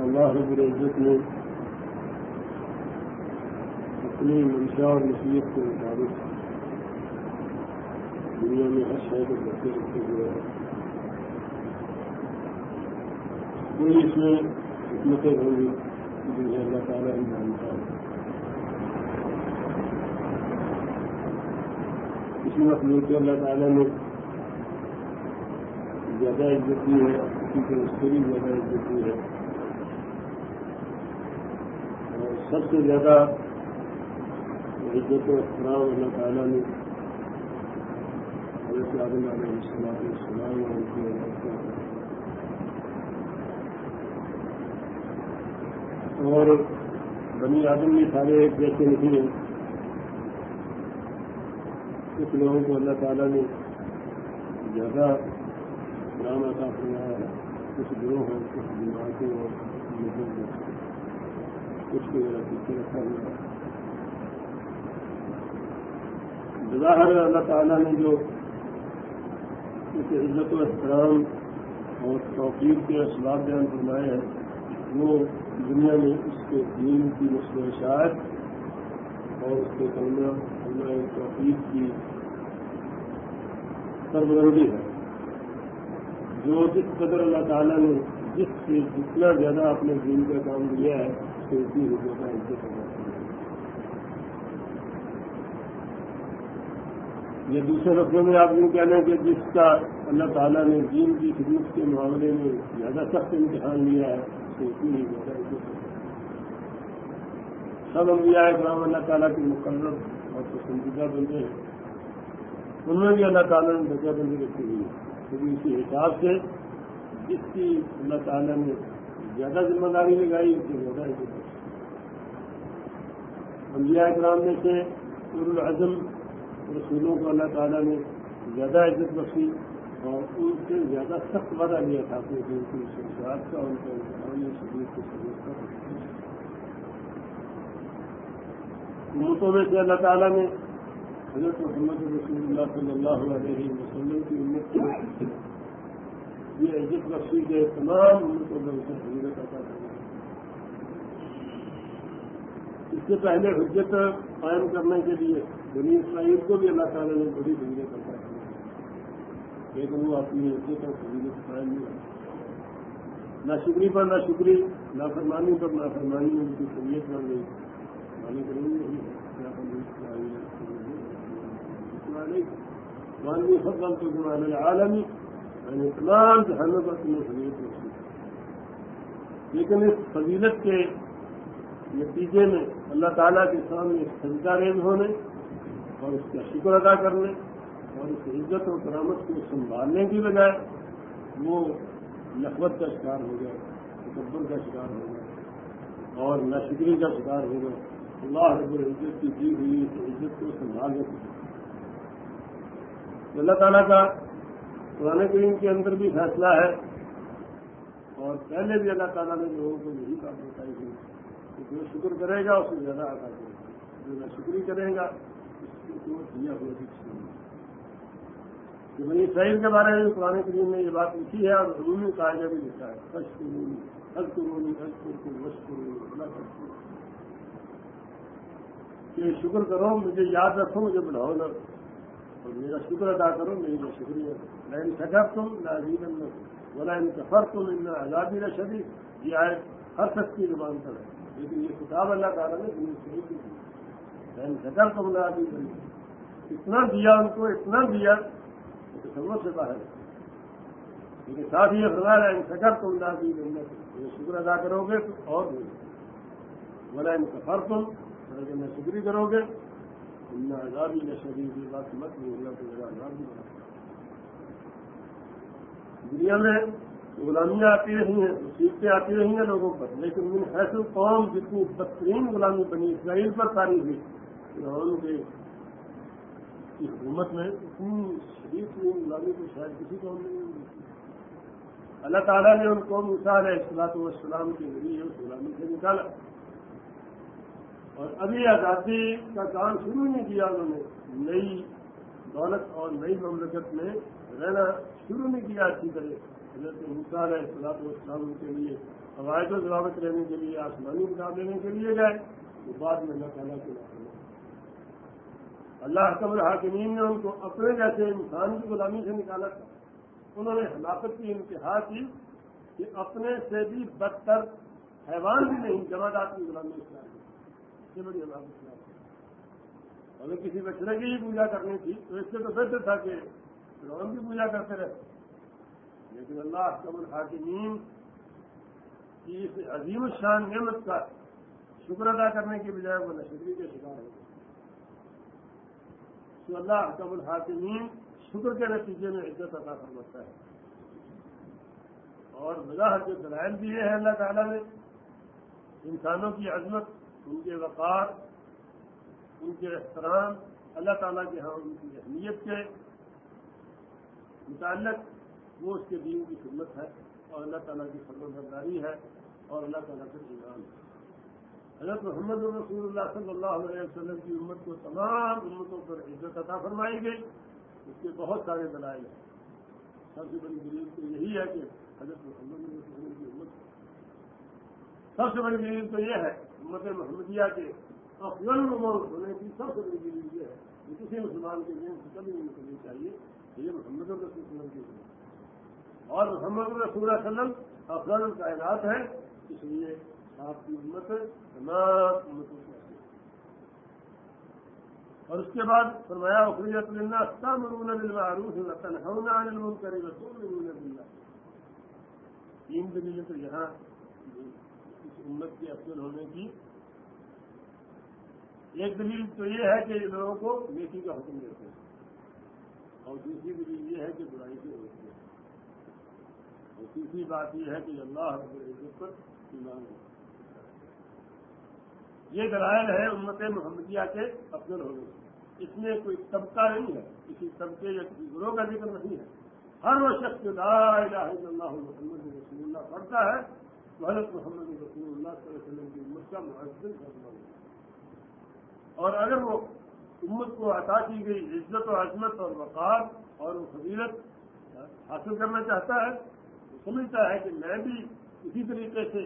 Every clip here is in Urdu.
اللہ رب العزت نے اپنی منشا اور نصیحت کے مطابق دنیا میں ہر شہر کو بچے رکھے ہوئے ہیں۔ کوئی اس میں حکمتیں ہوں گی جنہیں اللہ تعالیٰ ہی جانتا ہے۔ اس میں مخلوق اللہ تعالیٰ نے زیادہ عزت دی ہے کسی کو اس سے بھی زیادہ عزت دی ہے اور سب سے زیادہ عزت و احترام اللہ تعالیٰ نے حضرت عالم علیہ السلام السلام اور ان کی اور بنی آدم بھی سارے ایک جیسے نہیں ہیں۔ کچھ لوگوں کو اللہ تعالیٰ نے زیادہ نام عطا فرمایا ہے۔ کچھ گروہ ہیں، کچھ جماعتیں اور کچھ کو ذرا پیچھے رکھا ہوا ہے اللہ تعالیٰ نے جو اس عزت و احترام اور توقیر کے اسباب بیان فرمائے ہیں، وہ دنیا میں اس کے دین کی نسل اور اس کے کلمہ اللہ توفیق کی سربرندی ہے۔ جو جس قدر اللہ تعالیٰ نے جس سے جتنا زیادہ اپنے دین کا کام دیا ہے یہ دوسرے لفظوں میں آپ یوں کہہ لیں کہ جس کا اللہ تعالیٰ نے دین کی خدمت کے معاملے میں زیادہ سخت امتحان لیا ہے اس اتنی ہی زیادہ سب انبیاء اکرام اللہ تعالیٰ کے مقرر اور پسندیدہ بندے ہیں۔ ان میں بھی اللہ تعالیٰ نے درجہ بندی رکھی ہوئی ہے۔ کیونکہ اسی حساب سے جس کی اللہ تعالیٰ نے زیادہ ذمہ داری لگائی، اس کی زیادہ عزت انبیاء اکرام میں سے العظم رسولوں کو اللہ تعالیٰ نے زیادہ عزت بخشی اور ان سے زیادہ سخت وعدہ لیا تھا اپنے دین کی شخصیات کا ان کا انتظام شدید کی سبوت کا امتوں میں سے اللہ تعالیٰ نے حضرت محمد رسول اللہ صلی اللہ علیہ وسلم کی امت کو یہ عزت بخشی کے تمام امتوں میں اسے حضرت عطا کرنا اس سے پہلے حجت قائم کرنے کے لیے بنی اسرائیل کو بھی اللہ تعالیٰ نے بڑی حجت عطا کی لیکن وہ اپنی عزت اور فضیلت قائم نہیں نہ شکری پر نہ شکری نہ فرمانی پر نہ فرمانی ان کی شریعت بن گئی۔ مانی کریں گے مانوی فضل تو زمان عالمی۔ یعنی تمام جہانوں پر تمہیں فضیلت رکھی لیکن اس فضیلت کے نتیجے میں اللہ تعالیٰ کے سامنے سجدہ ریز ہونے اور اس کا شکر ادا کرنے اور اس عزت اور کرامت کو سنبھالنے کی بجائے وہ نقبت کا شکار ہو گیا تکبر کا شکار ہو گیا اور ناشکری کا شکار ہو گیا اللہ رب العزت کی دی ہوئی اس عزت کو سنبھال نہیں اللہ تعالیٰ کا قرآن کریم کے اندر بھی فیصلہ ہے اور پہلے بھی اللہ تعالیٰ نے لوگوں کو یہی بات بتائی ہوئی۔ جو شکر کرے گا، اس زیادہ ادا کرے گا۔ جو نہ شکری کرے گا، اس کی دیا ہوئی کہ بنی اسرائیل کے بارے میں قرآن کریم نے یہ بات لکھی ہے، اور عمومی قاعدہ بھی لکھا ہے۔ کش قرونی حج قرونی حج قرقی وش قرونی اللہ کہ شکر کرو، مجھے یاد رکھو، مجھے بڑھاؤ نہ۔ اور میرا شکر ادا کرو، میری میں شکریہ لائن سجب تم نازیل بولا ان سفر تم ان آزادی نہ شدید یہ آئے ہر شخص کی زبان پر ہے۔ لیکن یہ کتاب اللہ تعالیٰ نے دنیا شہید کی۔ دی لائن سجب تم نازی بنی اتنا دیا ان کو، اتنا دیا کہ تصور سے باہر۔ لیکن ساتھ ہی یہ فرما رہا ہے تم نازی بننا یہ شکر ادا کرو گے تو اور نہیں بولا ان سفر تم اگر میں شکری کرو گے۔ ان آزادی میں شدید یہ بات مت نہیں اللہ تو میرا آزاد بھی بنا دنیا میں غلامیاں آتی رہی ہیں، مصیبتیں آتی رہی ہیں لوگوں پر، لیکن ان حیثل قوم جتنی بدترین غلامی بنی اسرائیل پر تاریخ ہوئی۔ فرعون کے کی حکومت میں اتنی شدید ترین غلامی کو شاید کسی قوم نے نہیں اللہ تعالیٰ نے ان قوم مثال ہے اصلاط والسلام کے ذریعے اس غلامی سے نکالا۔ اور ابھی آزادی کا کام شروع نہیں کیا انہوں نے۔ نئی دولت اور نئی مملکت میں رہنا شروع نہیں کیا اچھی طرح حضرت مثال ہے صلاح السلام کے لیے عوائد و ضوابط لینے کے لیے، آسمانی کتاب لینے کے لیے گئے۔ تو بعد میں اللہ تعالیٰ کے اللہ حکم الحاکمین نے ان کو اپنے جیسے انسان کی غلامی سے نکالا تھا۔ انہوں نے ہلاکت کی، انتہا کی کہ اپنے سے بھی بدتر حیوان بھی نہیں جماعت کی غلامی اختیار کی۔ سے بڑی ہلاکت اگر کسی بچڑے کی ہی پوجا کرنی تھی تو اس سے تو بہتر تھا کہ فرعون کی پوجا کرتے رہے لیکن اللہ حکم الحاکمین کی اس عظیم الشان نعمت کا شکر ادا کرنے کی بجائے وہ نشری کے شکار ہو گئے۔ تو اللہ حکم الحاکمین شکر کے نتیجے میں عزت عطا فرماتا ہے۔ اور وضاحت جو دلائل دیے ہیں اللہ تعالیٰ نے۔ انسانوں کی عظمت، ان کے وقار، ان کے احترام، اللہ تعالیٰ کے ہاں ان کی اہمیت کے متعلق، وہ اس کے دین کی خدمت ہے اور اللہ تعالیٰ کی فرم برداری ہے اور اللہ تعالیٰ کا ایمان ہے۔ حضرت محمد رسول اللہ صلی اللہ علیہ وسلم کی امت کو تمام امتوں پر عزت عطا فرمائی گئی۔ اس کے بہت سارے دلائل ہیں۔ سب سے بڑی دلیل تو یہی ہے کہ حضرت محمد وسلم کی امت سب سے بڑی دلیل تو یہ ہے، امت محمدیہ کے افضل ہونے کی سب سے بڑی دلیل یہ ہے کہ کسی مسلمان کے ذہن سے کبھی نہیں نکلنی چاہیے۔ یہ محمد رسول وسلم کی امت اور محمد رسول وسلم افضل کائنات ہے اس لیے آپ کی امت تمام امتوں سے اور اس کے بعد فرمایا اخریت اللہ تامرون بالمعروف وتنهون عن المنکر وتؤمنون بالله تین دلیلیں تو یہاں اس امت کے افضل ہونے کی۔ ایک دلیل تو یہ ہے کہ لوگوں کو نیکی کا حکم دیتے ہیں۔ اور دوسری دلیل یہ ہے کہ برائی سے روکتے ہیں اور تیسری بات یہ ہے کہ اللہ رب العزت پر ایمان یہ دلائل ہے امت محمدیہ کے افضل ہونے اس میں کوئی طبقہ نہیں ہے، کسی طبقے یا کسی گروہ کا ذکر نہیں ہے۔ ہر وہ شخص جو لا الہ الا اللہ محمد رسول اللہ پڑھتا ہے تو حضرت محمد رسول اللہ صلی اللہ علیہ وسلم کی امت کا معذر کرنا اور اگر وہ امت کو عطا کی گئی عزت و عظمت اور وقار اور وہ فضیلت حاصل کرنا چاہتا ہے تو سمجھتا ہے کہ میں بھی اسی طریقے سے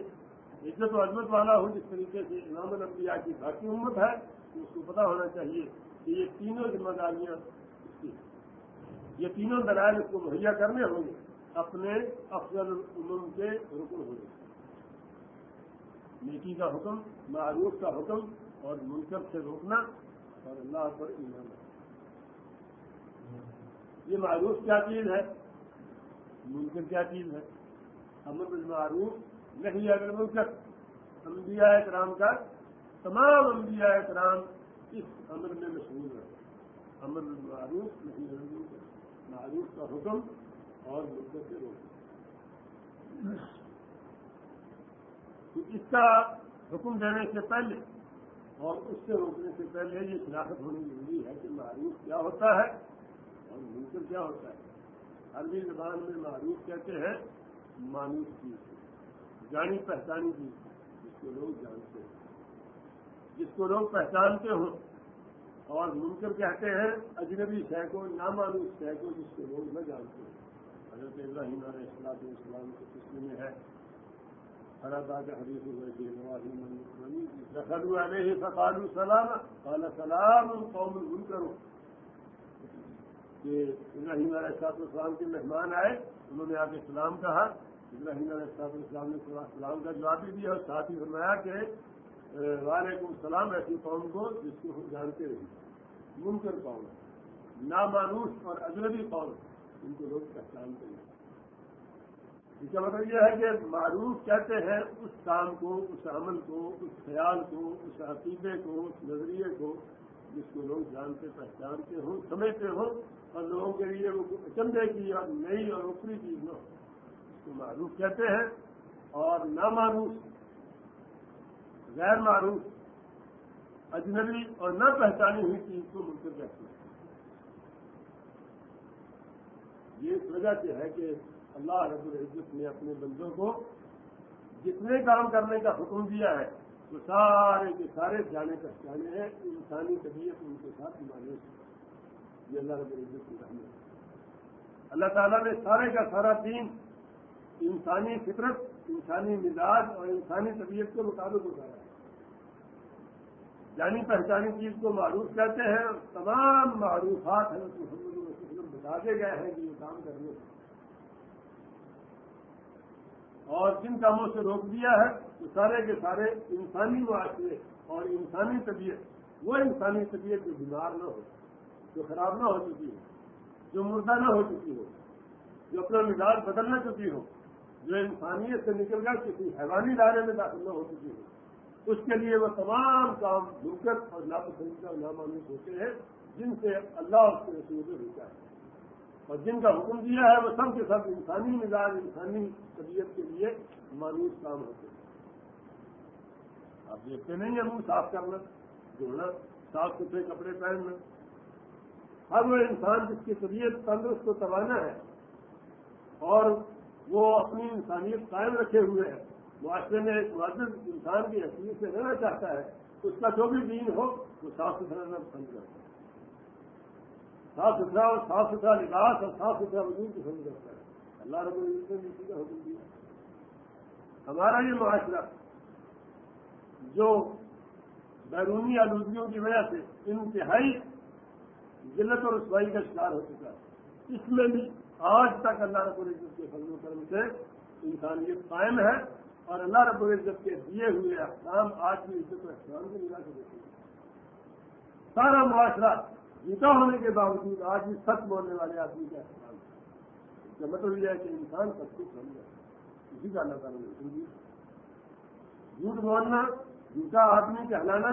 عزت و عظمت والا ہوں، جس طریقے سے امام الانبیاء کی باقی امت ہے اس کو پتا ہونا چاہیے کہ یہ تینوں ذمہ داریاں اس کی یہ تینوں دلائل اس کو مہیا کرنے ہوں گے، اپنے افضل العلوم کے رکن ہوں گے۔ نیکی کا حکم، معروف کا حکم اور منصب سے روکنا اللہ پر ایمان یہ معروف کیا چیز ہے؟ منکر کیا چیز ہے؟ امر المعروف نہیں اگر منکر انبیاء کرام کا تمام انبیاء کرام اس امر میں مشہور ہے امر المعروف نہیں ہے معروف کا حکم اور منکر سے روکنا تو اس کا حکم دینے سے پہلے اور اس سے روکنے سے پہلے یہ شناخت ہونی ضروری ہے کہ معروف کیا ہوتا ہے اور منکر کیا ہوتا ہے۔ عربی زبان میں معروف کہتے ہیں، مانوس چیز جانی پہچانی چیز جس کو لوگ جانتے ہیں۔ جس کو لوگ پہچانتے ہوں اور منکر کہتے ہیں، اجنبی شہ کو، نامانوس شہ کو جس کو لوگ نہ جانتے۔ ہیں حضرت ابراہیم علیہ السلام السلام کے قسم میں ہے حدیث دخلوا عليه فقالوا سلاما قال سلام، قوم منكر کہ ابراہیم علیہ السلاط السلام کے مہمان آئے، انہوں نے آ کے سلام کہا۔ ابراہیم علیہ السلاط السلام نے سلام کا جواب بھی دیا اور ساتھ ہی فرمایا کہ وعلیکم السلام، ایسی قوم کو جس کو ہم جانتے رہے منکر قوم، نامانوس اور اجنبی قوم، ان کو لوگ پہچانتے ہیں۔ اس کا مطلب یہ ہے کہ معروف کہتے ہیں اس کام کو، اس عمل کو، اس خیال کو، اس عقیدے کو، اس نظریے کو، جس کو لوگ جانتے، پہچانتے ہوں، سمجھتے ہوں، اور لوگوں کے لیے وہ چندے کی اور نئی اور اوپری چیز نہ ہو۔ اس کو معروف کہتے ہیں اور نامعروف غیر معروف اجنبی اور نہ پہچانی ہوئی چیز کو منتظر کہتے ہیں۔ یہ اس وجہ سے ہے کہ اللہ رب العزت نے اپنے بندوں کو جتنے کام کرنے کا حکم دیا ہے، وہ سارے کے سارے جانے پہچانے ہیں، انسانی طبیعت ان کے ساتھ مانے یہ اللہ رب العزت کی رحمت اللہ تعالیٰ نے سارے کا سارا دین انسانی فطرت، انسانی مزاج اور انسانی طبیعت کے مطابق ہوتا ہے۔ جانی پہچانی چیز کو معروف کہتے ہیں اور تمام معروفات حضرت محمد وسلم بتا کے گئے ہیں کہ یہ کام کرنے اور جن کاموں سے روک دیا ہے، وہ سارے کے سارے انسانی معاشرے اور انسانی طبیعت، وہ انسانی طبیعت جو بیمار نہ ہو، جو خراب نہ ہو چکی ہو، جو مردہ نہ ہو چکی ہو، جو اپنا مزاج بدل نہ چکی ہو، جو انسانیت سے نکل کر کسی حیوانی دائرے میں داخل نہ ہو چکی ہو، اس کے لیے وہ تمام کام کر اور ناپسندیدہ اور نامانوس ہوتے ہیں، جن سے اللہ اس کے رسول سے روکا ہے۔ اور جن کا حکم دیا ہے وہ سب کے سب انسانی مزاج، انسانی طبیعت کے لیے مانوس کام ہوتے ہیں۔ آپ دیکھتے نہیں ہیں منہ صاف کرنا جوڑنا صاف ستھرے کپڑے پہننا۔ ہر وہ انسان جس کی طبیعت تندرست کو توانا ہے اور وہ اپنی انسانیت قائم رکھے ہوئے ہیں معاشرے میں ایک معذر انسان کی حیثیت سے رہنا چاہتا ہے، اس کا جو بھی دین ہو، وہ صاف ستھرا رہنا پسند کرتا ہے۔ صاف ستھرا اور صاف ستھرا لباس اور صاف ستھرا وجود پسند کرتا ہے۔ اللہ رب العزت نے اسی کا حکم دیا۔ ہمارا یہ معاشرہ جو بیرونی آلودگیوں کی وجہ سے انتہائی ذلت اور رسوائی کا شکار ہو چکا ہے۔ اس میں بھی آج تک اللہ رب العزت کے فضل و کرم سے انسانیت قائم ہے اور اللہ رب العزت کے دیے ہوئے احکام آج کی عزت و احترام کو ملا کے دیتے ہیں سارا معاشرہ جیتا ہونے کے باوجود آج بھی سچ بولنے والے آدمی کا احترام ہے۔ اس کا مطلب یہ ہے کہ انسان سب کچھ ہو گیا اسی کا اللہ تعالیٰ نے جھوٹ بولنا، جھوٹا آدمی کہلانا،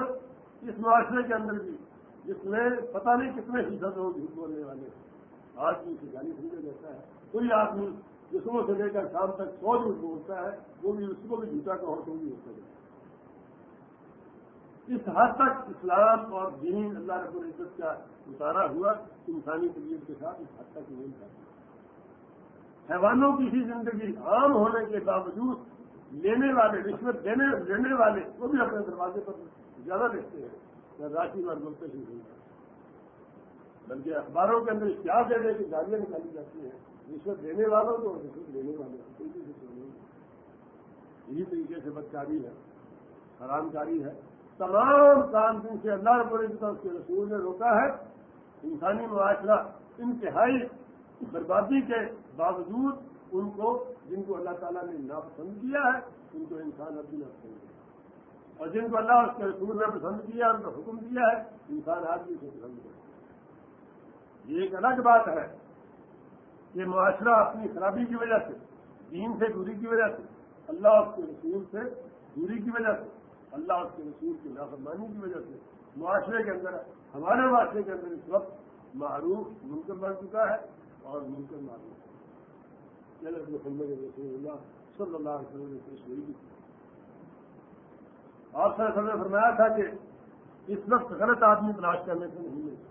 اس معاشرے کے اندر بھی جس میں پتہ نہیں کتنے فیصد ہو جھوٹ بولنے والے۔ آج بھی اسے گالی سمجھا جاتا ہے۔ کوئی آدمی جسموں سے لے کر شام تک سو جھوٹ بولتا ہے، وہ بھی اس کو بھی جھوٹا کا تو بھی ہوتا ہے۔ اس حد تک اسلام اور دین اللہ رب العزت کا اتارا ہوا، انسانی طبیعت کے ساتھ اس حد تک نہیں تھا حیوانوں کی ہی زندگی عام ہونے کے باوجود لینے والے، رشوت دینے، لینے والے وہ بھی اپنے دروازے پر زیادہ دیکھتے ہیں۔ راشی اور بولتے ہی بلکہ اخباروں کے اندر اشتہار دے دے کہ گاڑیاں نکالی جاتی ہیں۔ رشوت دینے والوں کو رشوت لینے والوں کو۔ کوئی نہیں۔ اسی طریقے سے بدکاری ہے، حرام کاری ہے۔ تمام کام جن سے اللہ رب العزت اس کے رسول نے روکا ہے۔ انسانی معاشرہ انتہائی بربادی کے باوجود ان کو، جن کو اللہ تعالیٰ نے ناپسند کیا ہے، ان کو انسان ابھی ناپسند کیا اور جن کو اللہ اس کے رسول نے پسند کیا، ان کو حکم دیا ہے، انسان آدمی سے پسند کیا یہ ایک الگ بات ہے یہ معاشرہ اپنی خرابی کی وجہ سے، دین سے دوری کی وجہ سے، اللہ اس کے رسول سے دوری کی وجہ سے اللہ اس کے رسول کی نافرمانی کی وجہ سے معاشرے کے اندر، ہمارے معاشرے کے اندر اس وقت معروف ممکن بن چکا ہے اور ممکن معروف محمد رسول اللہ صلی اللہ علیہ وسلم نے پیش کی آپ سر نے فرمایا تھا کہ اس وقت غلط آدمی تلاش کرنے سے نہیں ملتا۔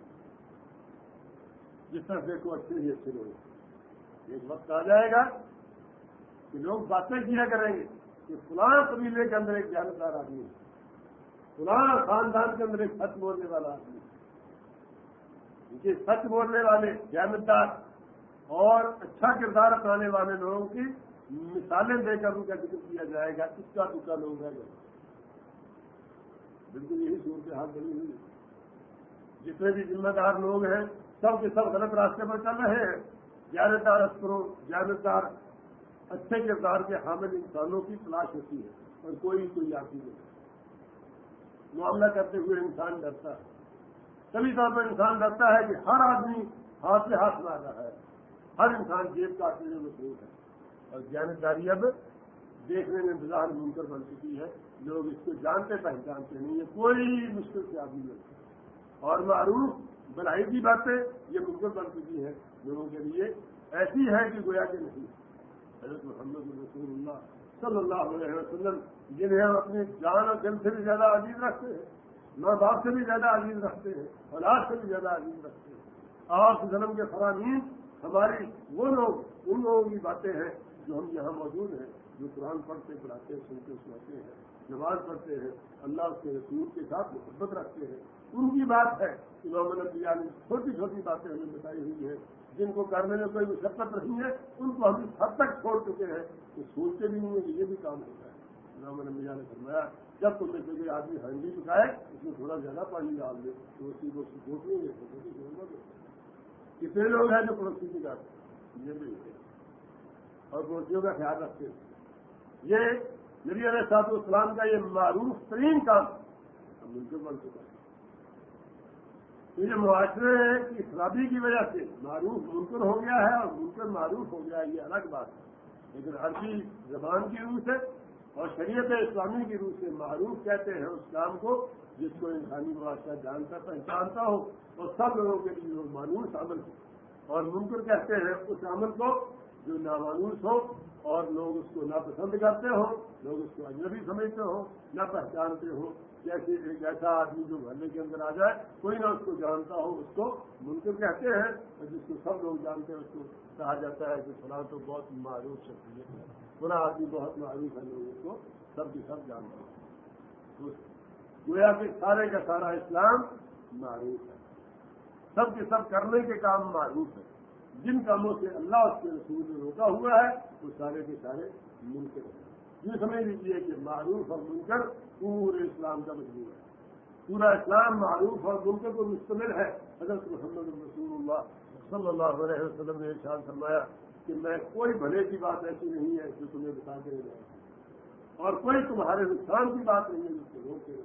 جس طرح دیکھو، اچھے ہی اچھے لوگ ایک وقت آ جائے گا کہ لوگ باتیں کیا کریں گے؟ کہ فلاں قبیلے کے اندر ایک جانبدار آدمی ہے۔ فلاں خاندان کے اندر ایک سچ بولنے والا آدمی ہے۔ سچ بولنے والے جانبدار اور اچھا کردار اپنانے والے لوگوں کی مثالیں دے کر ان کا ذکر کیا جائے گا، اس کا دکا لوگ رہ گئے۔ بالکل یہی صورت حال بنی ہوئی جتنے بھی ذمہ دار لوگ ہیں، سب کے سب غلط راستے پر چل رہے ہیں۔ جانبدار افسروں جانبدار اچھے کردار کے حامل انسانوں کی تلاش ہوتی ہے اور کوئی کوئی آتی نہیں۔ معاملہ کرتے ہوئے انسان ڈرتا ہے۔ کبھی طور پر انسان ڈرتا ہے کہ ہر آدمی ہاتھ سے ہاتھ مار رہا ہے۔ ہر انسان جیب کاٹنے میں مصروف ہے۔ اور جانبداری اب دیکھنے میں انتظار منکر بن چکی ہے۔ لوگ اس کو جانتے، پہچانتے نہیں ہے کوئی مشکل سے آدمی نہیں۔ اور معروف بڑائی کی باتیں یہ ممکن بن چکی ہیں۔ لوگوں کے لیے ایسی ہے کہ گویا کہ نہیں۔ حضرت محمد رسول اللہ صلی اللہ علیہ وسلم، جنہیں ہم اپنی جان اور دل سے بھی زیادہ عزیز رکھتے ہیں، ماں باپ سے بھی زیادہ عزیز رکھتے ہیں، اولاد سے بھی زیادہ عزیز رکھتے ہیں۔ آپ ظلم کے فرامین ہماری وہ لوگ، ان لوگوں کی باتیں ہیں جو ہم یہاں موجود ہیں، جو قرآن پڑھتے، پڑھاتے، سنتے، سناتے ہیں، نماز پڑھتے ہیں، اللہ کے رسول کے ساتھ محبت رکھتے ہیں۔ ان کی بات ہے امام نبی نے چھوٹی چھوٹی باتیں ہمیں بتائی ہوئی ہیں، جن کو کرنے میں کوئی مشقت نہیں ہے، ان کو ہم اس حد تک چھوڑ چکے ہیں کہ سوچتے بھی نہیں ہیں کہ یہ بھی کام ہوتا ہے۔ رام نمبیا نے فرمایا، جب تم نے کوئی آدمی ہنڈی پکائے اس میں تھوڑا زیادہ پانی ڈال دے، تو اسی کو سپورٹ نہیں ہے کتنے لوگ ہیں جو پڑوسی کی جاتے یہ بھی اور پڑوسیوں کا خیال رکھتے ہیں۔ یہ نبی علیہ صاحب اسلام کا یہ معروف ترین کام ہم بالکل بن چکا ہے۔ یہ معاشرے کی خرابی کی وجہ سے معروف منکر ہو گیا ہے اور منکر معروف ہو گیا ہے، یہ الگ بات ہے۔ لیکن عربی زبان کی روح سے اور شریعت اسلامی کی روح سے معروف کہتے ہیں اس کام کو، جس کو انسانی معاشرہ جانتا پہچانتا ہو اور سب لوگوں کے لیے وہ مانوس عمل ہو اور منکر کہتے ہیں اس عمل کو جو نامانوس ہو اور لوگ اس کو ناپسند کرتے ہوں لوگ اس کو اجنبی سمجھتے ہوں نہ پہچانتے ہوں جیسے ایک ایسا آدمی جو گھرنے کے اندر آ جائے، کوئی نہ اس کو جانتا ہو، اس کو منکر کہتے ہیں، اور جس کو سب لوگ جانتے ہیں، اس کو کہا جاتا ہے کہ فلاں تو بہت معروف شخصیت ہے پورا آدمی بہت معروف ہے لوگ اس کو سب کی سب جانتے ہیں گویا کہ سارے کا سارا اسلام معروف ہے۔ سب کے سب کرنے کے کام معروف ہے جن کاموں سے اللہ اس کے رسول نے روکا ہوا ہے، وہ سارے کے سارے منکر ہیں۔ یہ سمجھ لیجیے کہ معروف اور منکر پورے اسلام کا مجبور ہے۔ پورا اسلام معروف اور منکر کو مشتمل ہے۔ حضرت محمد رسول اللہ صلی اللہ علیہ وسلم نے ارشاد فرمایا کہ میں کوئی بھلے کی بات ایسی نہیں ہے جو تمہیں بتا کے جائے اور کوئی تمہارے نقصان کی بات نہیں ہے جس کو روک کے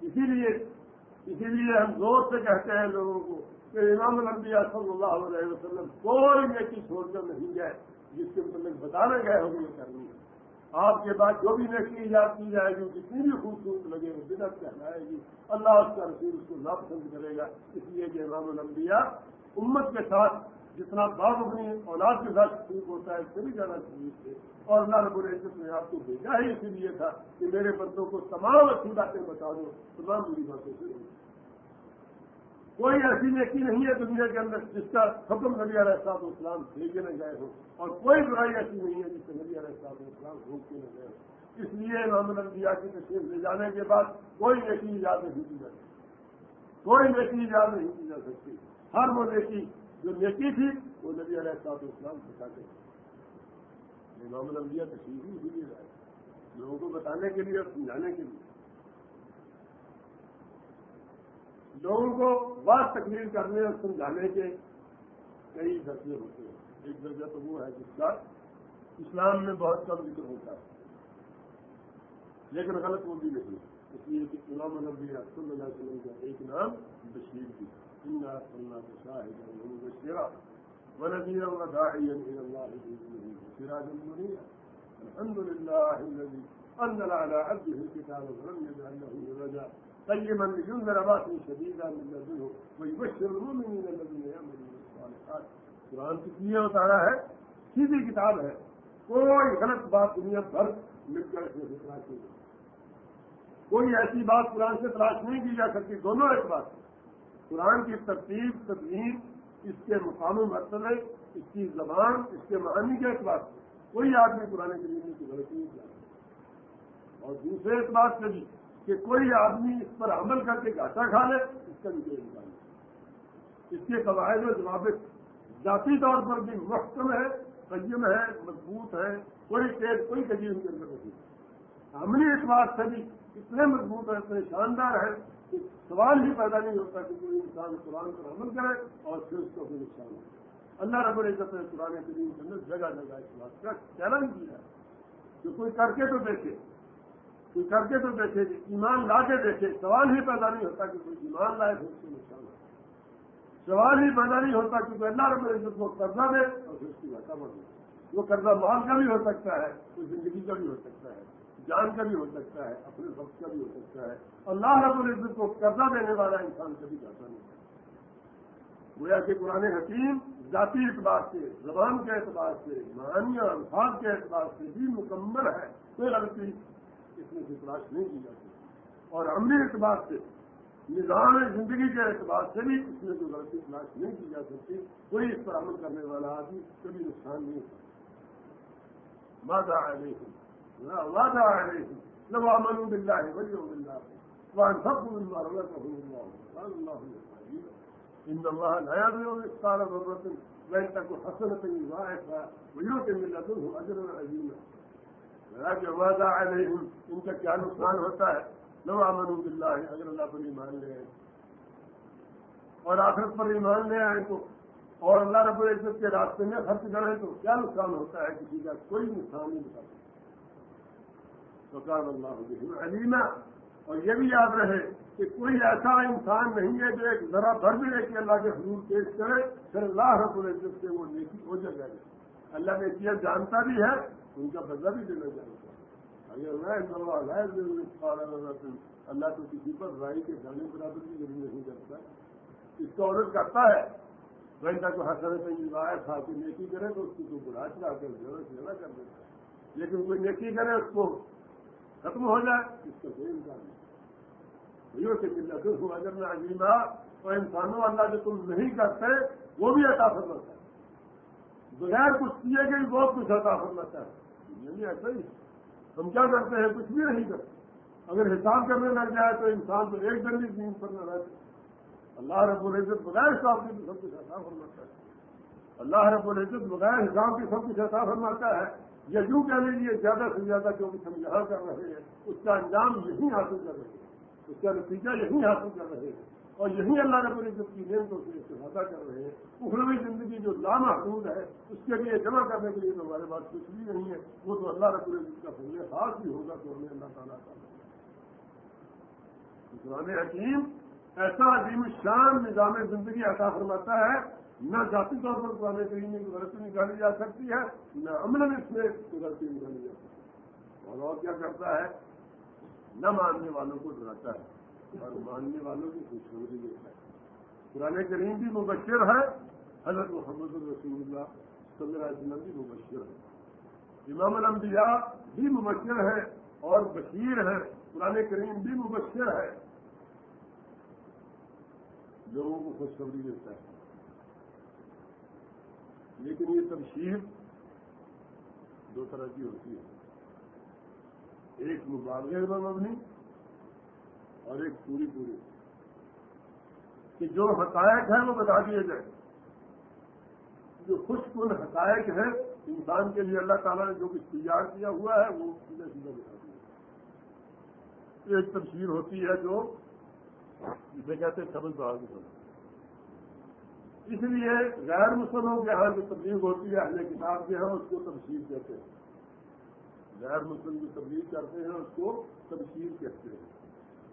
اسی لیے اسی لیے ہم زور سے کہتے ہیں لوگوں کو کہ امام الانبیاء صلی اللہ علیہ وسلم کوئی نیکی چھوڑ کر نہیں گئے، جس کے مطلب بتانے گئے ہوں یہ کرنی ہے۔ آپ کے بعد جو بھی نیکی ایجاد کی جائے گی، جتنی بھی خوبصورت لگے وہ بدت کہلائے گی۔ اللہ اس کا رسول اس کو ناپسند کرے گا۔ اس لیے کہ امام الانبیاء امت کے ساتھ جتنا باغ اپنی اولاد کے ساتھ شریف ہوتا ہے، اس سے بھی زیادہ شریف تھے۔ اور اللہ رب العزت نے آپ کو بھیجا ہی اسی لیے تھا کہ میرے بندوں کو تمام اچھی باتیں بتا دو۔ تمام بری باتوں سے کوئی ایسی نیکی نہیں ہے دنیا کے اندر جس کا حکم نبی علیہ صاحب اسلام بھیجے نہ گئے ہو اور کوئی برائی ایسی نہیں ہے جس سے نبی علیہ صاحب اسلام روک کے نہ گئے ہو اس لیے محمد الدیا کی تشریف لے جانے کے بعد کوئی نیکی ایجاد نہیں کی جا سکتی۔ کوئی نیکی ایجاد نہیں کی جا سکتی۔ ہر وہ نیکی جو نیکی تھی، وہ نبی علیہ صاحب اسلام سکھاتے تھے۔ محمد الدیا تشریف ہی اسی لیے لوگوں کو بتانے کے لیے اور سمجھانے کے لیے۔ لوگوں کو بات تکلیف کرنے اور سمجھانے کے کئی درجے ہوتے ہیں۔ ایک درجہ تو وہ ہے جس کا اسلام میں بہت کم ذکر ہوتا ہے۔ لیکن غلط وہ بھی نہیں۔ اس لیے کہ امام نبی صلی اللہ علیہ وسلم کا ایک نام بشیر بھی شاہد ونذيرا وداعيا الى الله باذنه منيرا الحمد لله الذي انزل على عبده الكتاب ولم يجعل له قيما لينذر باسا شديدا من لدنه ويبشر المؤمنين الذين يعملون الصالحات. قرآن کس لیے اتارا ہے، سیدھی کتاب ہے۔ کوئی غلط بات دنیا بھر مل کر اس میں تلاش نہیں کوئی ایسی بات قرآن سے تلاش نہیں کی جا سکتی، دونوں ایک بات۔ قرآن کی ترتیب تدبیر اس کے مقام مرتبے، اس کی زبان، اس کے معنی کے اعتبار سے کوئی آدمی قرآن کے لیے کی غلطی نہیں جاتا اور دوسرے اعتبار سے بھی کہ کوئی آدمی اس پر عمل کر کے گھاٹا کھا لے، اس کا بھی کوئی امکان نہیں۔ اس کے قواعد و ضوابط ذاتی طور پر بھی محکم ہے، قیم ہے، مضبوط ہے، کوئی تیز، کوئی کجی ان کے اندر نہیں۔ عملی اعتبار سے بھی اتنے مضبوط ہے اتنے شاندار ہے کہ سوال ہی پیدا نہیں ہوتا کہ کوئی انسان قرآن پر عمل کرے اور پھر اس کو کوئی نقصان ہو۔ اللہ رب العزت نے قرآن کریم کے اندر جگہ جگہ اس بات کا چیلنج کیا ہے۔ کہ کوئی کر کے تو دیکھے۔ کوئی کر کے تو دیکھے جی ایمان لا کے دیکھے سوال ہی پیدا نہیں ہوتا کہ کوئی ایمان لائے تو اس کو نقصان سوال ہی پیدا نہیں ہوتا کہ کوئی اللہ رب العزت کو قرضہ دے اور پھر اس کی گھاٹا بڑھ وہ قرضہ مال کا بھی ہو سکتا ہے، کوئی زندگی کا بھی ہو سکتا ہے، جان کا بھی ہو سکتا ہے، اپنے وقت کا بھی ہو سکتا ہے۔ اللہ رب العزت کو قرضہ دینے والا انسان کبھی گھاٹا نہیں گویا کہ قرآن حکیم ذاتی اعتبار سے، زبان کے اعتبار سے معانی اور الفاظ کے اعتبار سے بھی مکمل ہے۔ کوئی غلطی اس میں سے تلاش نہیں کی جاتی۔ اور عملی اعتبار سے، نظام زندگی کے اعتبار سے بھی اس میں کوئی غلطی تلاش نہیں کی جا سکتی۔ کوئی اس پر عمل کرنے والا آدمی کبھی نقصان نہیں ہوتا۔ وعدہ آئے وعدہ آئے لو امن بلّہ ہے بڑی ہو بلّہ وہاں سب کو ملوا رہا اللہ ان اللہ نیا بھی ہو سارا ضرورت میں تک حسنت ضائف ہے وہی کے مل رہا ہوں وعدہ علیہم ان کا کیا نقصان ہوتا ہے لو امن باللہ اگر اللہ پر ایمان لے آئے اور آخرت پر ایمان لے آئے تو، اور اللہ رب العزت کے راستے میں خرچ کریں تو، کیا نقصان ہوتا ہے کسی کا؟ کوئی نقصان نہیں بتا تو کام اللہ علیمہ اور یہ بھی یاد رہے کہ کوئی ایسا انسان نہیں ہے جو ایک ذرا بھر بھی ہے کہ اللہ کے حضور پیش کرے، پھر اللہ رب العزت سے وہ نیکی ہو جائے اللہ نے کیا جانتا بھی ہے ان کا بدلہ بھی دینا چاہتا ہے اگر میں اللہ تو کسی پر رائے کے جانے برابر کی ضرورت نہیں کرتا۔ اس کا عورت کرتا ہے۔ گھنٹہ کو ہر طرح سے روایت ہے کھا کے نیکی کرے تو اس کی تو برا چلا کر ضرورت زیادہ کر دیتا ہے لیکن کوئی نیکی کرے، اس کو ختم ہو جائے، اس کا کوئی انسان نہیں۔ بھائیوں سے مل رہا ہوں اگر میں عظیمہ اور انسانوں اللہ جو تم نہیں کرتے، وہ بھی عطا فرماتا ہے۔ بغیر کچھ کیے گئے بہت کچھ عطا فرماتا ہے۔ دنیا میں ایسا ہی۔ ہم کیا کرتے ہیں؟ کچھ بھی نہیں کرتے۔ اگر حساب کرنے لگ جائے تو انسان تو ایک دن بھی نیند پر نہ رہتے اللہ رب العزت بغیر حساب کی سب کچھ عطا فرماتا ہے۔ اللہ رب العزت بغیر حساب کی سب کچھ عطا فرماتا ہے۔ یا یوں کہہ لیجیے زیادہ سے زیادہ جو کچھ ہم یہاں کر رہے ہیں، اس کا انجام یہی حاصل کر رہے ہیں۔ اس کا نتیجہ یہی حاصل کر رہے ہیں۔ اور یہی اللہ رب العزت کی نعمتوں سے استفادہ کر رہے ہیں۔ اخروی زندگی جو لامحدود ہے، اس کے لیے جمع کرنے کے لیے تو ہمارے پاس کچھ بھی نہیں ہے۔ وہ تو اللہ رب العزت کا فضل خاص بھی ہوگا تو ہمیں اللہ تعالیٰ کا قرآن حکیم ایسا عظیم شان نظام زندگی عطا فرماتا ہے، نہ ذاتی طور پر قرآن کریم میں غلطی نکالی جا سکتی ہے، نہ عمل اس میں غلطی نکالی جا سکتی ہے۔ اور اور کیا کرتا ہے؟ نہ ماننے والوں کو ڈراتا ہے۔ اور ماننے والوں کی خوشخبری دیتا ہے۔ قرآن کریم بھی مبشر ہے۔ حضرت محمد الرسول اللہ صلی اللہ علیہ وسلم بھی مبشر ہے۔ امام الانبیاء بھی مبشر ہے اور بشیر ہے۔ قرآن کریم بھی مبشر ہے۔ لوگوں کو خوشخبری دیتا ہے۔ لیکن یہ تبشیر دو طرح کی ہوتی ہے۔ ایک مبالغے پر مبنی اور ایک پوری پوری کہ جو حقائق ہیں وہ بتا دیے جائیں۔ جو خوش کن حقائق ہیں، انسان کے لیے اللہ تعالیٰ نے جو کچھ تیار کیا ہوا ہے، وہ سیدھا سیدھا بتا دیا ایک تفسیر ہوتی ہے جو جسے کہتے ہیں سبز بہار کی اس لیے غیر مسلموں کے یہاں جو تبلیغ ہوتی ہے، اہل کتاب کے یہاں اس کو تبشیر کہتے ہیں۔ غیر مسلم جو تبلیغ کرتے ہیں، اس کو تبشیر کہتے ہیں۔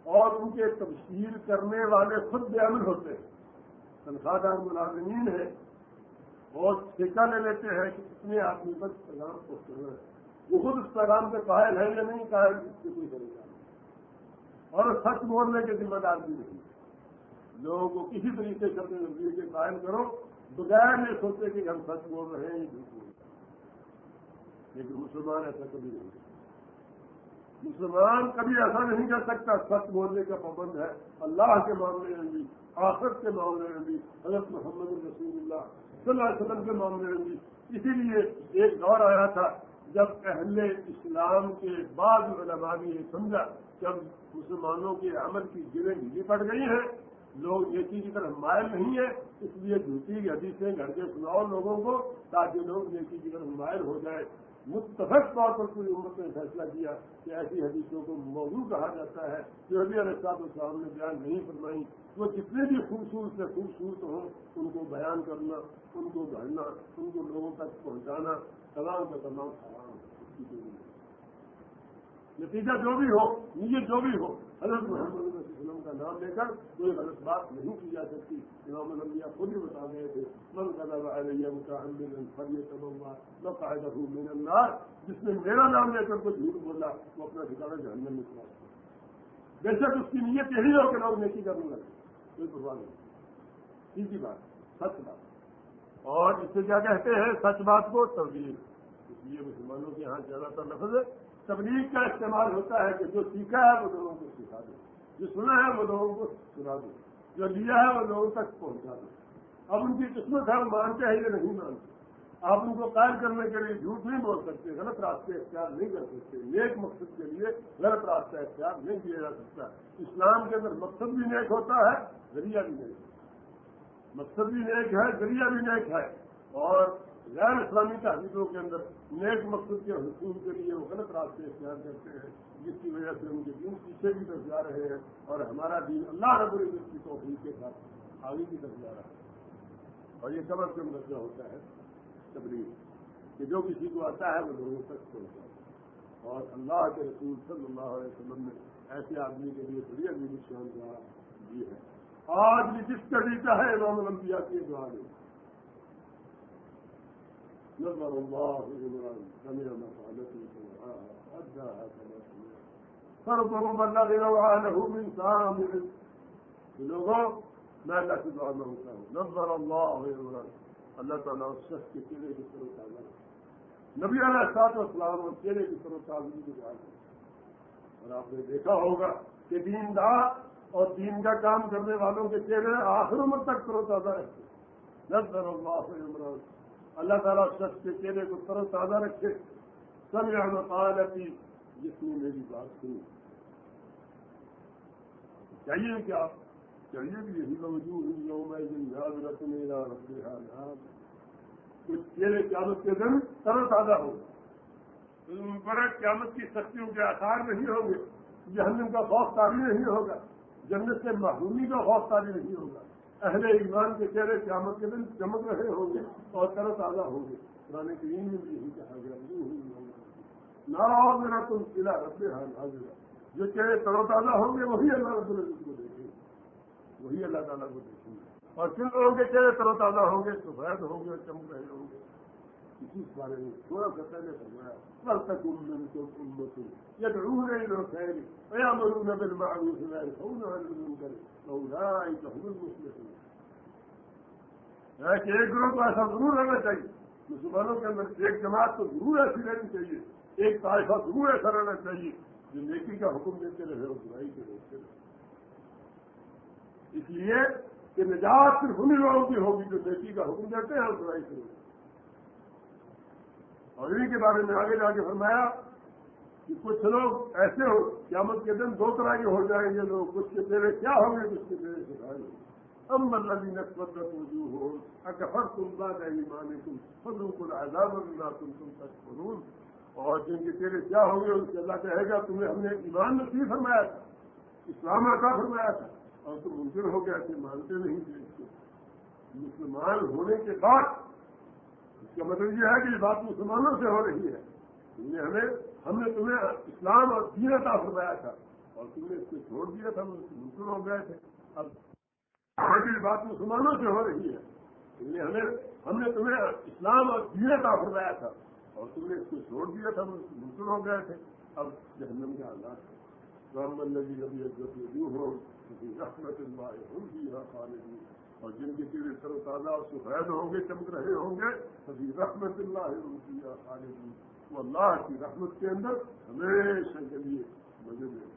اور ان کے تبشیر کرنے والے خود بے عمل ہوتے ہیں۔ تنخواہ دار ملازمین ہیں۔ اور ٹھیکہ لے لیتے ہیں کہ کتنے آدمی پر پیغام پہنچ رہے ہیں۔ وہ خود اس پیغام سے قائل ہے یا نہیں قائل، اس کی کوئی طریقہ اور سچ بولنے کے ذمہ دار بھی نہیں۔ لوگوں کو کسی طریقے سے اپنے نظریے کے قائم کرو، بغیر یہ سوچے کہ ہم سچ بول رہے ہیں یہ جھوٹ بول رہے ہیں۔ لیکن مسلمان ایسا کبھی نہیں۔ مسلمان کبھی ایسا نہیں کر سکتا، سچ بولنے کا پابند ہے۔ اللہ کے معاملے میں بھی آخر کے معاملے میں بھی، حضرت محمد رسول اللہ صلی اللہ علیہ وسلم کے معاملے میں بھی۔ اسی لیے ایک دور آیا تھا، جب اہل اسلام کے بعد علماء نے یہ سمجھا، جب مسلمانوں کے عمل کی جگہ ڈھیلی پڑ گئی ہیں، لوگ یہ چیز کی طرف مائل نہیں ہے اس لیے جھوٹی حدیثیں گھر کے سناؤ لوگوں کو، تاکہ لوگ یہ چیز کی طرف مائل ہو جائے متفق طور پر پوری امت نے فیصلہ کیا کہ ایسی حدیثوں کو موضوع کہا جاتا ہے جو ابھی السلام السلام نے بیان نہیں فرمائی۔ وہ جتنے بھی خوبصورت سے خوبصورت ہوں، ان کو بیان کرنا، ان کو گھڑنا ان کو لوگوں تک پہنچانا تمام کا تمام حرام ہے۔ نتیجہ جو بھی ہو، نیت جو بھی ہو، حضرت محمد علیہ وسلم کا نام لے کر کوئی غلط بات نہیں کی جا سکتی۔ امام الانبیاء خود ہی بتا گئے تھے، من قدر علیہ متعمل قاعدہ من النار جس نے میرا نام لے کر کوئی جھوٹ بولا، وہ اپنا ٹھکانا جہنم میں چلا بے شک اس کی نیت یہی ہو کہ لوگ نیکی کرنے لگے کوئی پرواہ نہیں۔ سیدھی بات، سچ بات۔ اور اس سے کیا کہتے ہیں؟ سچ بات کو تبدیل اس لیے مسلمانوں کے یہاں زیادہ تر لفظ تبلیغ کا استعمال ہوتا ہے کہ جو سیکھا ہے وہ لوگوں کو سکھا دو جو سنا ہے وہ لوگوں کو سنا دو جو لیا ہے وہ لوگوں تک پہنچا دو اب ان کی قسمت ہے وہ مانتے ہیں یہ نہیں مانتے؟ آپ ان کو قائم کرنے کے لیے جھوٹ نہیں بول سکتے، غلط راستے اختیار نہیں کر سکتے۔ نیک مقصد کے لیے غلط راستہ اختیار نہیں کیا جا سکتا۔ اسلام کے اندر مقصد بھی نیک ہوتا ہے، ذریعہ بھی نیک ہوتا ہے۔ مقصد بھی نیک ہے، ذریعہ بھی نیک ہے۔ اور غیر اسلامی تحریکوں کے اندر نیک مقصد کے حصول کے لیے وہ غلط راستے اختیار کرتے ہیں، جس کی وجہ سے ان کے دین پیچھے کی طرف جا رہے ہیں اور ہمارا دین اللہ رب العزت کی توفیق کے ساتھ آگے کی طرف جا رہا ہے۔ اور یہ کم از کم درجہ ہوتا ہے، تبلیغ، کہ جو کسی کو آتا ہے وہ لوگوں تک پہنچتا ہے۔ اور اللہ کے رسول صلی اللہ علیہ وسلم نے ایسے آدمی کے لیے بڑی عظیم شان دعا دی ہے۔ آج بھی جس کڑی کا ہے امام الانبیاء کی دعا نہیں نظر الله عمران سمع مقالته سمعها أداها كما سمعها فرض مبلغ نوعانه من سامع لوگوں میں اللہ کی دعا نظر اللہ عمران اللہ تعالیٰ اس شخص کے چہرے کی طرف تازہ نبی علیہ سات اسلام اور چہرے کی طرف تازگی کی دعا اور آپ نے دیکھا ہوگا کہ دیندار اور دین کا کام کرنے والوں کے چہرے آخر عمر تک کرو تازہ رہتے نظر اللہ عمران اللہ تعالیٰ شخص کے چہرے کو تر تازہ رکھے۔ سب مقال کی جس نے میری بات سنی۔ چاہیے کیا چاہیے کہ یہی موجود ہوں میں دن یاد رکھ میرا رب کچھ چہرے قیامت کے دن تر تازہ ہو پر قیامت کی سختیوں کے آثار نہیں ہوں گے۔ جہنم کا خوف تاری نہیں ہوگا۔ جنت سے محرومی کا خوف تاری نہیں ہوگا۔ اہل ایمان کے چہرے قیامت کے دن چمک رہے ہوں گے اور تر تازہ ہوں گے۔ پرانے کریم میں بھی یہی کہا گیا۔ نہ میرا تم قلعہ رب حاضر جو چہرے تر و تازہ ہوں گے، وہی اللہ رب العزت کو دیکھیں گے۔ وہی اللہ تعالیٰ کو دیکھیں گے۔ اور جن لوگوں کے چہرے تر و تازہ ہوں گے؟ سفید ہوں گے چمک رہے ہوں گے۔ اسی بارے میں تھوڑا سا پہلے فرمایا کل تک امت یہ روح نہیں لوگ خیر یا بالمعروف لا عن المنكر اولئك هم المفلحون ایک گروہ کو ایسا ضرور رہنا چاہیے مسلمانوں کے اندر ایک جماعت تو ضرور ایسی رہنی چاہیے ایک طائفہ ضرور ایسا رہنا چاہیے جو نیکی کا حکم دیتے رہے اور برائی کے روکتے رہے اس لیے کہ نجات صرف انہیں لوگوں کی ہوگی جو نیکی کا حکم دیتے ہیں اور برائی سے روکتے اور انہیں کے بارے میں آگے جا کے فرمایا کہ کچھ لوگ ایسے ہو قیامت کے دن دو طرح کے ہو جائیں گے لوگ، کچھ کے پیرے کیا ہوں گے، کچھ کے پیرے سکھائے ہوں ام اللہ نسبت وجوہ ہو اکفر تم بات ہے ایمان تم فضو کل عذاب اللہ تم تم تک فرون اور جن کے تیرے کیا ہوں گے، ان سے اللہ کہے گا، تمہیں ہم نے ایمان نصیب فرمایا تھا، اسلام کا فرمایا تھا۔ اور تم ممکن ہو گیا کہ مانتے نہیں تھے۔ مسلمان ہونے کے بعد اس کا مطلب یہ ہے کہ یہ بات مسلمانوں سے ہو رہی ہے۔ ہمیں ہم نے تمہیں اسلام اور دین عطا فرمایا تھا۔ اور تم نے اس کو چھوڑ دیا تھا ممکن ہو گئے تھے۔ اب یہ بات مسلمانوں سے ہو رہی ہے۔ ہمیں ہم نے تمہیں اسلام اور دین عطا فرمایا تھا۔ اور تم نے اس کو چھوڑ دیا تھا ممکن ہو گئے تھے۔ اب جہنم کے آزاد ہے رحمت نبی ابھی عزت ہو رحمت اللہ بھی خالدی اور جن کے چیزیں سر و تازہ اور سفید ہوں گے، چمک رہے ہوں گے ابھی رحمت اللہ خالدی وہ اللہ کی رحمت کے اندر ہمیشہ کے لیے مزے میں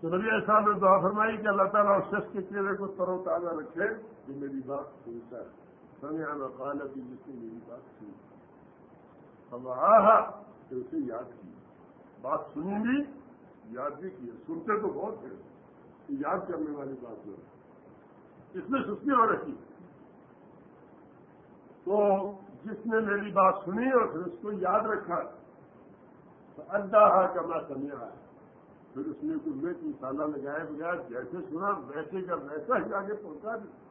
تو نبی صاحب نے دعا فرمائی کہ اللہ تعالیٰ اس شخص کے چہرے کو تر و تازہ رکھے جو میری بات سنتا ہے۔ سمیا قال کی جس نے میری بات سنی۔ اب آ کہ اسے یاد کی۔ بات سنی بھی، یاد بھی کی۔ سنتے تو بہت تھے یاد کرنے والی بات ہے۔ اس میں سستی ہو رہی تو جس نے میری بات سنی اور پھر اس کو یاد رکھا، تو ادا کا میں سمجھا۔ ہے پھر اس نے کچھ میں مسالہ لگائے بغیر جیسے سنا، ویسے کا ویسا ہی آگے پہنچا دیا۔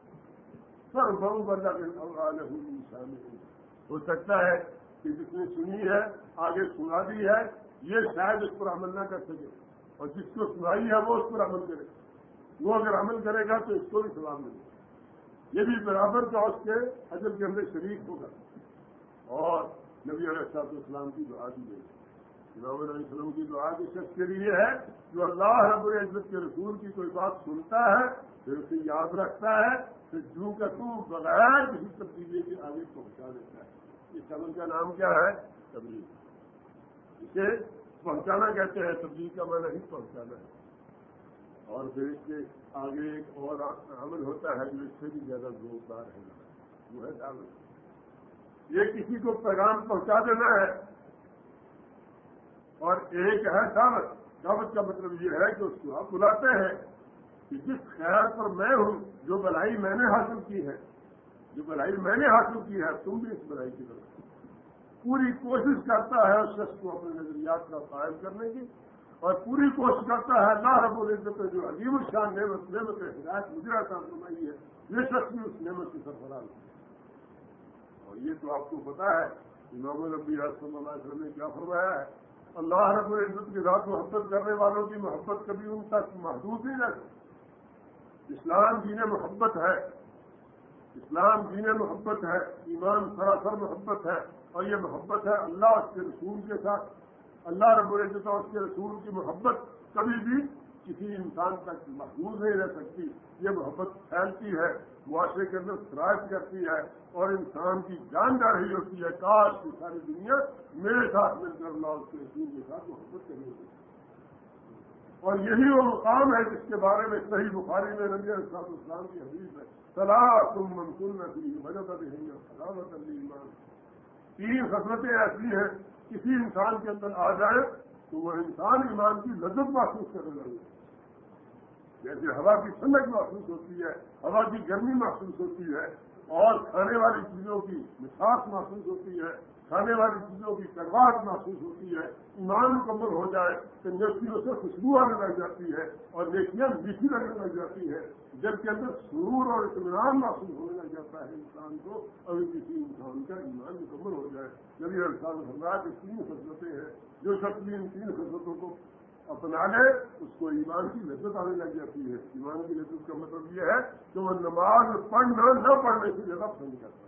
سر بہو بندہ ہو سکتا ہے کہ جس نے سنی ہے، آگے سنا دی ہے، یہ شاید اس پر عمل نہ کر سکے۔ اور جس کو سنائی ہے، وہ اس پر عمل کرے۔ وہ اگر عمل کرے گا تو اس کو بھی سلام ملے گا۔ یہ بھی برابر کا اس کے حجر کے اندر شریک ہوگا اور نبی علیہ صاحب اسلام کی دعا دی گئی۔ امام علیہ السلام کی دعا کی شخص کے لیے ہے جو اللہ رب العزت کے رسول کی کوئی بات سنتا ہے، پھر اسے یاد رکھتا ہے، پھر جو کا تو بغیر کسی تبدیلی کے آگے پہنچا دیتا ہے۔ اس عمل کا نام کیا ہے؟ تبلیغ۔ اسے پہنچانا کہتے ہیں تبدیلی کا معنی نہیں پہنچانا ہے۔ اور پھر اس کے آگے ایک اور عمل ہوتا ہے جو اس سے بھی زیادہ زوردار ہے۔ وہ ہے دعوت۔ یہ کسی کو پیغام پہنچا دینا ہے۔ اور ایک ہے دعوت۔ دعوت کا مطلب یہ ہے کہ اس کو آپ بلاتے ہیں کہ جس خیر پر میں ہوں، جو بلائی میں نے حاصل کی ہے، جو بلائی میں نے حاصل کی ہے، تم بھی اس بلائی کی طرف۔ پوری کوشش کرتا ہے اس شخص کو اپنے نظریات کا قائم کرنے کی۔ اور پوری کوشش کرتا ہے اللہ رب العزت جو عجیب الشان نعمت نعمت ہدایت گزرا کا فرمائی ہے، یہ شخص بھی اس نعمت کی سرفراز اور یہ تو آپ کو پتا ہے، امام نبی صلی اللہ علیہ وسلم نے کیا فرمایا ہے، اللہ رب العزت کی ذات محبت کرنے والوں کی محبت کبھی ان تک محدود نہیں رہ اسلام دین محبت ہے۔ اسلام دین محبت ہے، ایمان سراسر محبت ہے۔ اور یہ محبت ہے اللہ اس کے رسول کے ساتھ۔ اللہ رب العزت اور اس کے رسول کی محبت کبھی بھی کسی انسان تک محبوب نہیں رہ سکتی۔ یہ محبت پھیلتی ہے، معاشرے کے اندر سراج کرتی ہے اور انسان کی جان جا رہی ہوتی ہے۔ کاش کی ساری دنیا میرے ساتھ مل کر اللہ اس کے رسول کے ساتھ محبت کرنی ہوتی اور یہی وہ مقام ہے جس کے بارے میں صحیح بخاری میں نبی صاحب اسلام کی حدیث ہے۔ صلاح تم منسول نہ مدد رہیں گے سلامت ایمان تین خسرتیں ایسی ہیں کسی انسان کے اندر آ جائے تو وہ انسان ایمان کی لذت محسوس کرنے لگے جیسے ہوا کی ٹھنڈک محسوس ہوتی ہے، ہوا کی گرمی محسوس ہوتی ہے اور کھانے والی چیزوں کی مساس محسوس ہوتی ہے۔ کھانے والی چیزوں کی کرواہٹ محسوس ہوتی ہے ایمان مکمل ہو جائے تو نیکیوں سے خوشبو آنے لگ جاتی ہے اور نیکیاں میٹھی لگنے لگ جاتی ہے جب کے اندر سرور اور اطمینان محسوس ہونے لگ جاتا ہے انسان کو، ابھی کسی انسان کا ایمان مکمل ہو جائے۔ جب یہ انسان حضرات کی تین خدمتیں ہیں۔ جو شخص ان تین خدمتوں کو اپنا لے، اس کو ایمان کی لذت آنے لگ جاتی ہے۔ ایمان کی لذت کا مطلب یہ ہے کہ وہ نماز پڑھنا، نہ پڑھنے کی جگہ پسند کرتا ہے